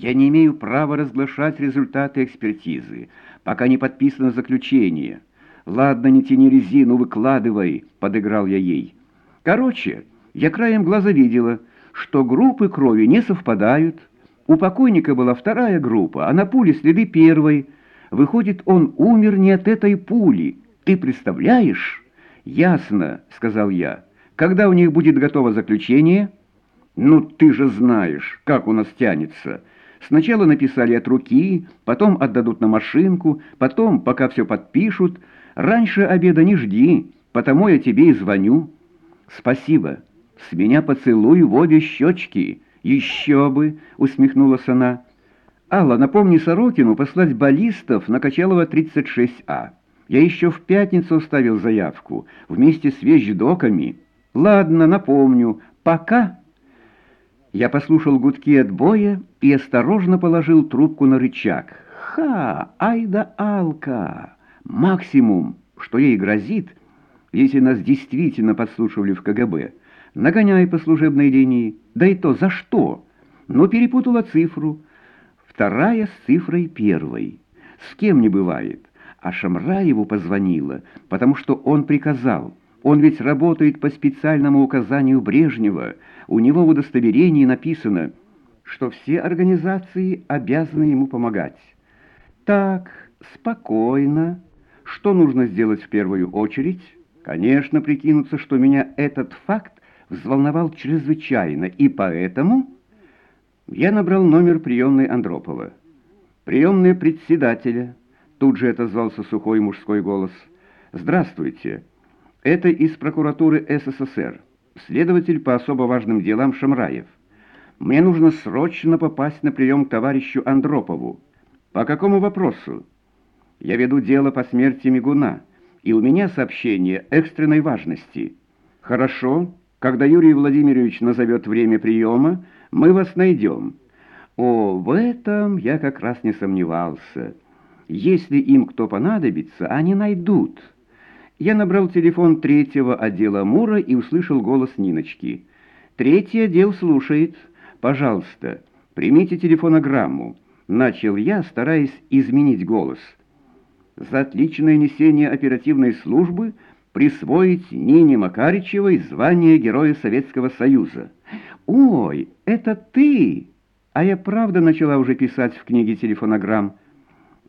Я не имею права разглашать результаты экспертизы, пока не подписано заключение. Ладно, не тяни резину, выкладывай, подыграл я ей. Короче, я краем глаза видела, что группы крови не совпадают. У покойника была вторая группа, а на пуле следы первой. Выходит, он умер не от этой пули. Ты представляешь? Ясно, сказал я. Когда у них будет готово заключение? Ну, ты же знаешь, как у нас тянется. Сначала написали от руки, потом отдадут на машинку, потом, пока все подпишут. Раньше обеда не жди, потому я тебе и звоню. Спасибо. С меня поцелуй в обе щечки. Еще бы, усмехнулась она. Алла, напомни Сорокину послать баллистов на Качалова 36А. Я еще в пятницу ставил заявку, вместе с вещдоками. Ладно, напомню. Пока. Я послушал гудки отбоя и осторожно положил трубку на рычаг. Ха, ай да Алка! Максимум, что ей грозит, если нас действительно подслушивали в КГБ, нагоняй по служебной линии, да и то за что? Но перепутала цифру. Вторая с цифрой первой. С кем не бывает. А Шамраеву позвонила, потому что он приказал. Он ведь работает по специальному указанию Брежнева. У него в удостоверении написано, что все организации обязаны ему помогать. Так, спокойно. Что нужно сделать в первую очередь? Конечно, прикинуться, что меня этот факт взволновал чрезвычайно, и поэтому я набрал номер приемной Андропова. «Приемная председателя», — тут же отозвался сухой мужской голос. «Здравствуйте. Это из прокуратуры СССР. Следователь по особо важным делам Шамраев. Мне нужно срочно попасть на прием к товарищу Андропову. По какому вопросу? Я веду дело по смерти Мигуна, и у меня сообщение экстренной важности. Хорошо, когда Юрий Владимирович назовет время приема, мы вас найдем. О, в этом я как раз не сомневался. Если им кто понадобится, они найдут. Я набрал телефон третьего отдела Мура и услышал голос Ниночки. «Третий отдел слушает. Пожалуйста, примите телефонограмму». Начал я, стараясь изменить голос. «За отличное несение оперативной службы присвоить Нине Макаричевой звание Героя Советского Союза». «Ой, это ты!» А я правда начала уже писать в книге телефонограмм.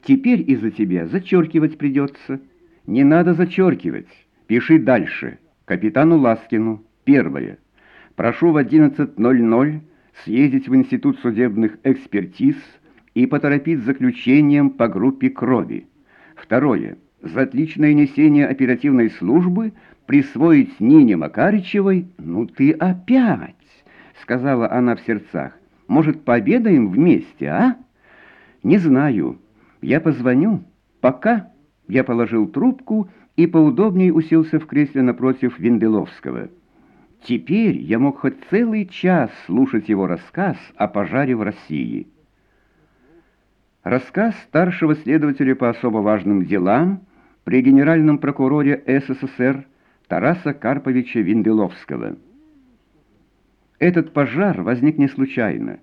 «Теперь из-за тебя зачеркивать придется». «Не надо зачеркивать. Пиши дальше. Капитану Ласкину. Первое. Прошу в 11.00 съездить в Институт судебных экспертиз и поторопить заключением по группе крови. Второе. За отличное несение оперативной службы присвоить Нине Макаричевой «Ну ты опять!» — сказала она в сердцах. «Может, пообедаем вместе, а?» «Не знаю. Я позвоню. Пока». Я положил трубку и поудобнее уселся в кресле напротив Венделовского. Теперь я мог хоть целый час слушать его рассказ о пожаре в России. Рассказ старшего следователя по особо важным делам при генеральном прокуроре СССР Тараса Карповича Венделовского. Этот пожар возник не случайно.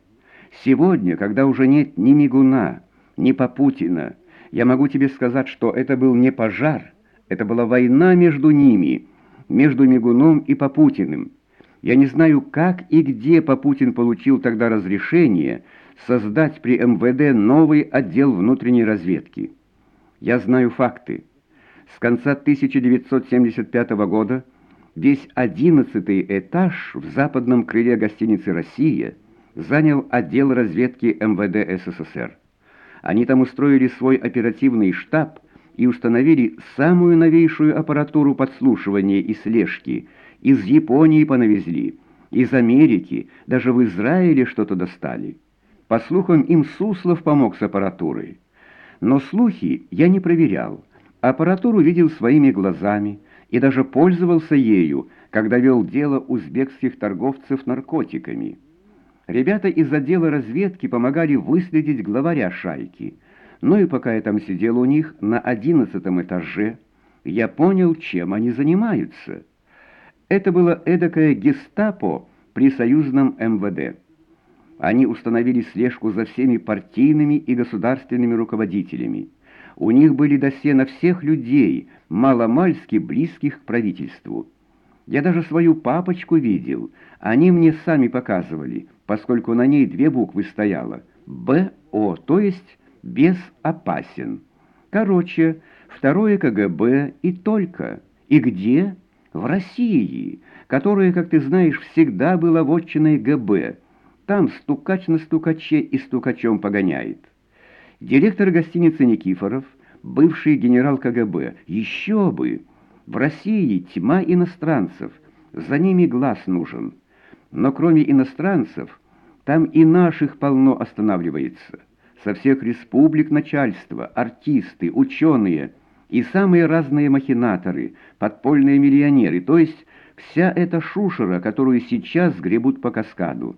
Сегодня, когда уже нет ни Мигуна, ни Попутина, я могу тебе сказать, что это был не пожар, это была война между ними, между Мигуном и Попутиным. Я не знаю, как и где Попутин получил тогда разрешение создать при МВД новый отдел внутренней разведки. Я знаю факты. С конца 1975 года весь одиннадцатый этаж в западном крыле гостиницы «Россия» занял отдел разведки МВД СССР. Они там устроили свой оперативный штаб и установили самую новейшую аппаратуру подслушивания и слежки. Из Японии понавезли, из Америки, даже в Израиле что-то достали. По слухам, им Суслов помог с аппаратурой. Но слухи я не проверял. Аппаратуру видел своими глазами и даже пользовался ею, когда вел дело узбекских торговцев наркотиками. Ребята из отдела разведки помогали выследить главаря шайки. Ну и пока я там сидел у них на одиннадцатом этаже, я понял, чем они занимаются. Это было эдакое гестапо при союзном МВД. Они установили слежку за всеми партийными и государственными руководителями. У них были досье на всех людей, маломальски близких к правительству. Я даже свою папочку видел. Они мне сами показывали, поскольку на ней две буквы стояло. БО, то есть «безопасен». Короче, второе КГБ и только. И где? В России, которая, как ты знаешь, всегда была вотчиной ГБ. Там стукач на стукаче и стукачом погоняет. Директор гостиницы Никифоров, бывший генерал КГБ, еще бы. В России тьма иностранцев, за ними глаз нужен. Но кроме иностранцев, там и наших полно останавливается. Со всех республик начальства, артисты, ученые и самые разные махинаторы, подпольные миллионеры, то есть вся эта шушера, которую сейчас гребут по каскаду.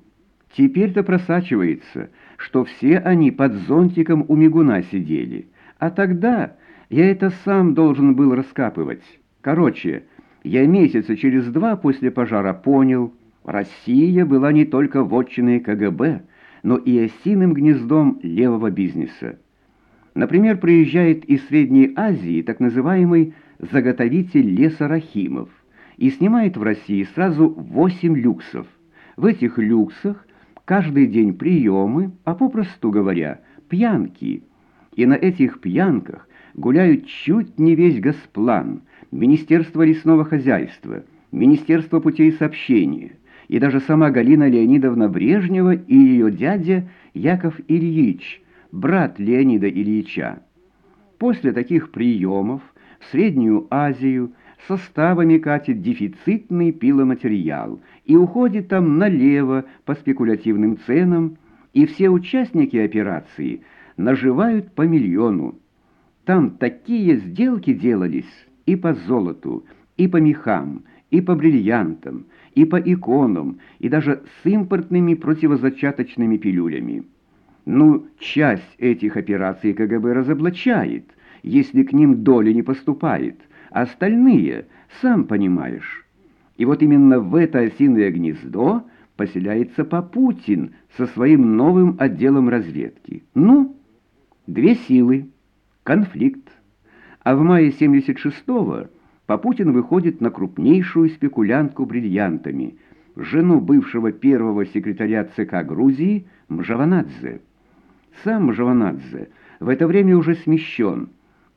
Теперь-то просачивается, что все они под зонтиком у мигуна сидели, а тогда я это сам должен был раскапывать. Короче, я месяца через два после пожара понял, Россия была не только вотчиной КГБ, но и осиным гнездом левого бизнеса. Например, приезжает из Средней Азии так называемый заготовитель леса Рахимов и снимает в России сразу 8 люксов. В этих люксах каждый день приемы, а попросту говоря, пьянки. И на этих пьянках гуляют чуть не весь Госплан, Министерство лесного хозяйства, Министерство путей сообщения, и даже сама Галина Леонидовна Брежнева и ее дядя Яков Ильич, брат Леонида Ильича. После таких приемов в Среднюю Азию составами катит дефицитный пиломатериал и уходит там налево по спекулятивным ценам, и все участники операции наживают по миллиону. Там такие сделки делались и по золоту, и по мехам, и по бриллиантам, и по иконам, и даже с импортными противозачаточными пилюлями. Ну, часть этих операций КГБ разоблачает, если к ним доля не поступает, остальные, сам понимаешь. И вот именно в это осиное гнездо поселяется Попутин со своим новым отделом разведки. Ну, две силы, конфликт. А в мае 76-го Попутин выходит на крупнейшую спекулянтку бриллиантами, жену бывшего первого секретаря ЦК Грузии Мжаванадзе. Сам Мжаванадзе в это время уже смещен,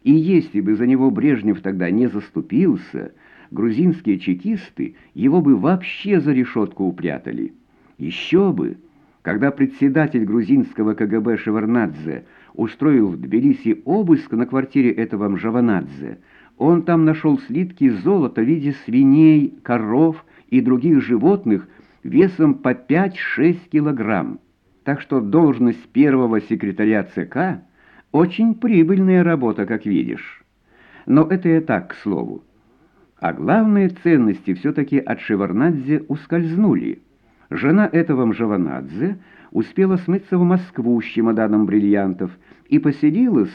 и если бы за него Брежнев тогда не заступился, грузинские чекисты его бы вообще за решетку упрятали. Еще бы, когда председатель грузинского КГБ Шеварнадзе устроил в Тбилиси обыск на квартире этого Мжаванадзе, он там нашел слитки золота в виде свиней, коров и других животных весом по 5-6 килограмм. Так что должность первого секретаря ЦК – очень прибыльная работа, как видишь. Но это я так, к слову. А главные ценности все-таки от Шеварнадзе ускользнули. Жена этого Мжаванадзе успела смыться в Москву с чемоданом бриллиантов и поселилась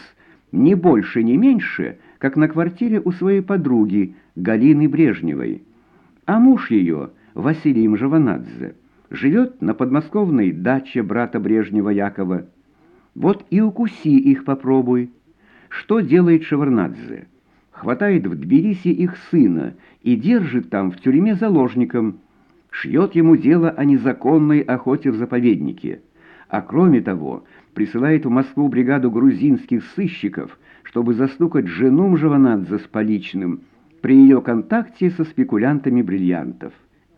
не больше, не меньше – как на квартире у своей подруги Галины Брежневой. А муж ее, Василий Мжаванадзе, живет на подмосковной даче брата Брежнева Якова. Вот и укуси их попробуй. Что делает Шеварнадзе? Хватает в Тбилиси их сына и держит там в тюрьме заложником. Шьет ему дело о незаконной охоте в заповеднике. А кроме того, присылает в Москву бригаду грузинских сыщиков – чтобы застукать жену Мжаванадзе с поличным при ее контакте со спекулянтами бриллиантов.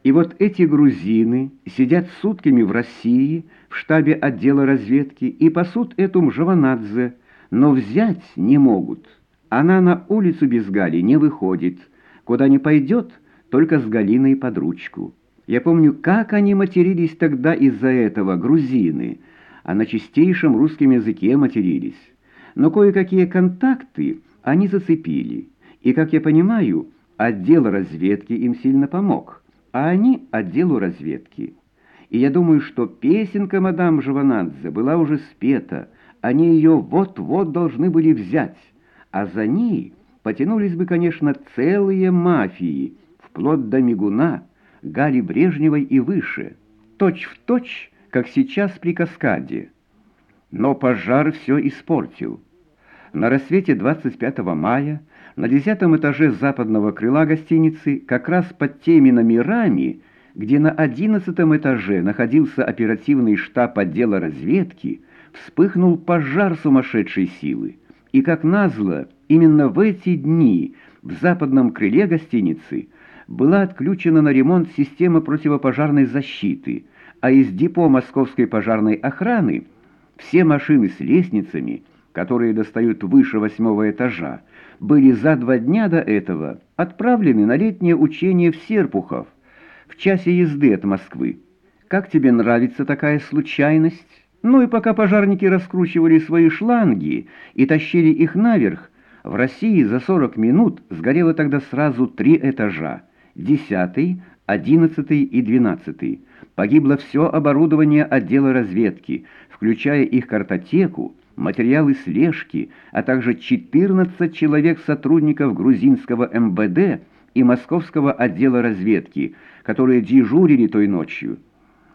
И вот эти грузины сидят сутками в России, в штабе отдела разведки, и пасут эту Мжаванадзе, но взять не могут. Она на улицу без Гали не выходит, куда не пойдет, только с Галиной под ручку. Я помню, как они матерились тогда из-за этого, грузины, а на чистейшем русском языке матерились но кое-какие контакты они зацепили, и, как я понимаю, отдел разведки им сильно помог, а они отделу разведки. И я думаю, что песенка мадам Жаванадзе была уже спета, они ее вот-вот должны были взять, а за ней потянулись бы, конечно, целые мафии, вплоть до Мигуна, Гали Брежневой и выше, точь в точь, как сейчас при каскаде. Но пожар все испортил. На рассвете 25 мая на десятом этаже западного крыла гостиницы, как раз под теми номерами, где на одиннадцатом этаже находился оперативный штаб отдела разведки, вспыхнул пожар сумасшедшей силы. И, как назло, именно в эти дни в западном крыле гостиницы была отключена на ремонт система противопожарной защиты, а из депо московской пожарной охраны все машины с лестницами, которые достают выше восьмого этажа, были за два дня до этого отправлены на летнее учение в Серпухов, в часе езды от Москвы. Как тебе нравится такая случайность? Ну и пока пожарники раскручивали свои шланги и тащили их наверх, в России за 40 минут сгорело тогда сразу три этажа – десятый, одиннадцатый и двенадцатый. Погибло все оборудование отдела разведки, включая их картотеку, материалы слежки, а также 14 человек сотрудников грузинского МВД и московского отдела разведки, которые дежурили той ночью.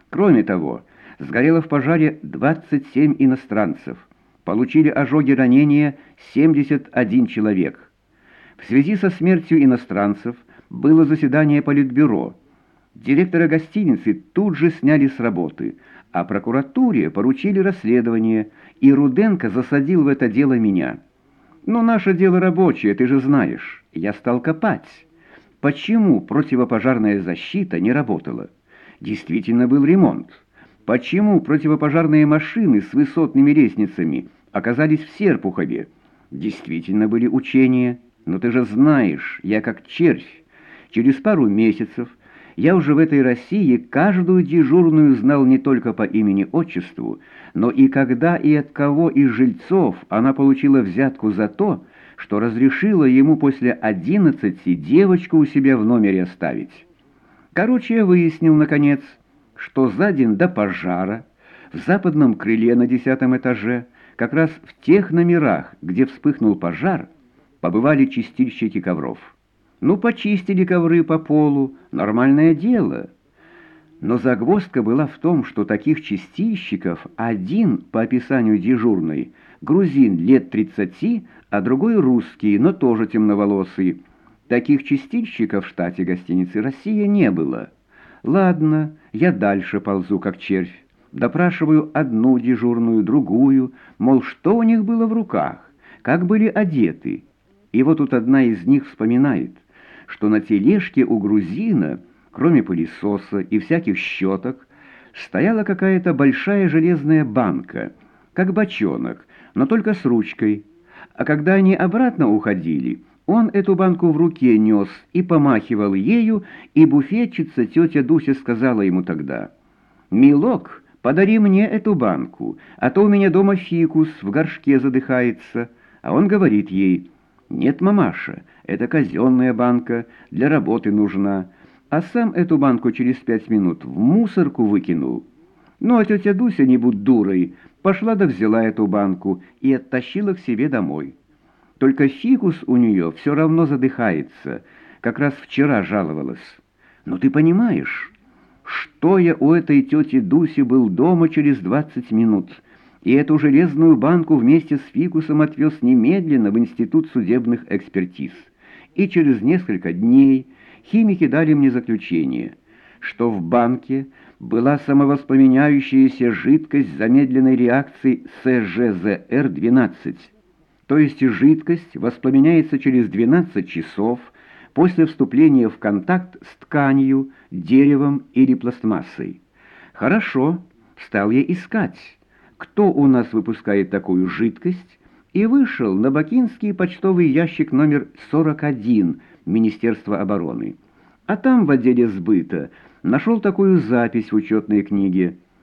Кроме того, сгорело в пожаре 27 иностранцев, получили ожоги ранения 71 человек. В связи со смертью иностранцев было заседание Политбюро. Директора гостиницы тут же сняли с работы, а прокуратуре поручили расследование – и Руденко засадил в это дело меня. Но наше дело рабочее, ты же знаешь. Я стал копать. Почему противопожарная защита не работала? Действительно был ремонт. Почему противопожарные машины с высотными лестницами оказались в Серпухове? Действительно были учения. Но ты же знаешь, я как червь. Через пару месяцев я уже в этой России каждую дежурную знал не только по имени-отчеству, но и когда и от кого из жильцов она получила взятку за то, что разрешила ему после одиннадцати девочку у себя в номере оставить. Короче, я выяснил, наконец, что за день до пожара в западном крыле на десятом этаже, как раз в тех номерах, где вспыхнул пожар, побывали чистильщики ковров. Ну, почистили ковры по полу, нормальное дело. Но загвоздка была в том, что таких чистильщиков один, по описанию дежурной, грузин лет 30, а другой русский, но тоже темноволосый. Таких чистильщиков в штате гостиницы «Россия» не было. Ладно, я дальше ползу, как червь. Допрашиваю одну дежурную, другую, мол, что у них было в руках, как были одеты. И вот тут одна из них вспоминает что на тележке у грузина, кроме пылесоса и всяких щеток, стояла какая-то большая железная банка, как бочонок, но только с ручкой. А когда они обратно уходили, он эту банку в руке нес и помахивал ею, и буфетчица тетя Дуся сказала ему тогда, «Милок, подари мне эту банку, а то у меня дома фикус в горшке задыхается». А он говорит ей, «Нет, мамаша, это казенная банка, для работы нужна, а сам эту банку через пять минут в мусорку выкинул. Ну, а тетя Дуся, не будь дурой, пошла да взяла эту банку и оттащила к себе домой. Только фикус у нее все равно задыхается, как раз вчера жаловалась. Но ты понимаешь, что я у этой тети Дуси был дома через двадцать минут, и эту железную банку вместе с фикусом отвез немедленно в Институт судебных экспертиз. И через несколько дней химики дали мне заключение, что в банке была самовоспламеняющаяся жидкость замедленной реакции СЖЗР-12, то есть жидкость воспламеняется через 12 часов после вступления в контакт с тканью, деревом или пластмассой. Хорошо, стал я искать, кто у нас выпускает такую жидкость, и вышел на бакинский почтовый ящик номер 41 Министерства обороны. А там в отделе сбыта нашел такую запись в учетной книге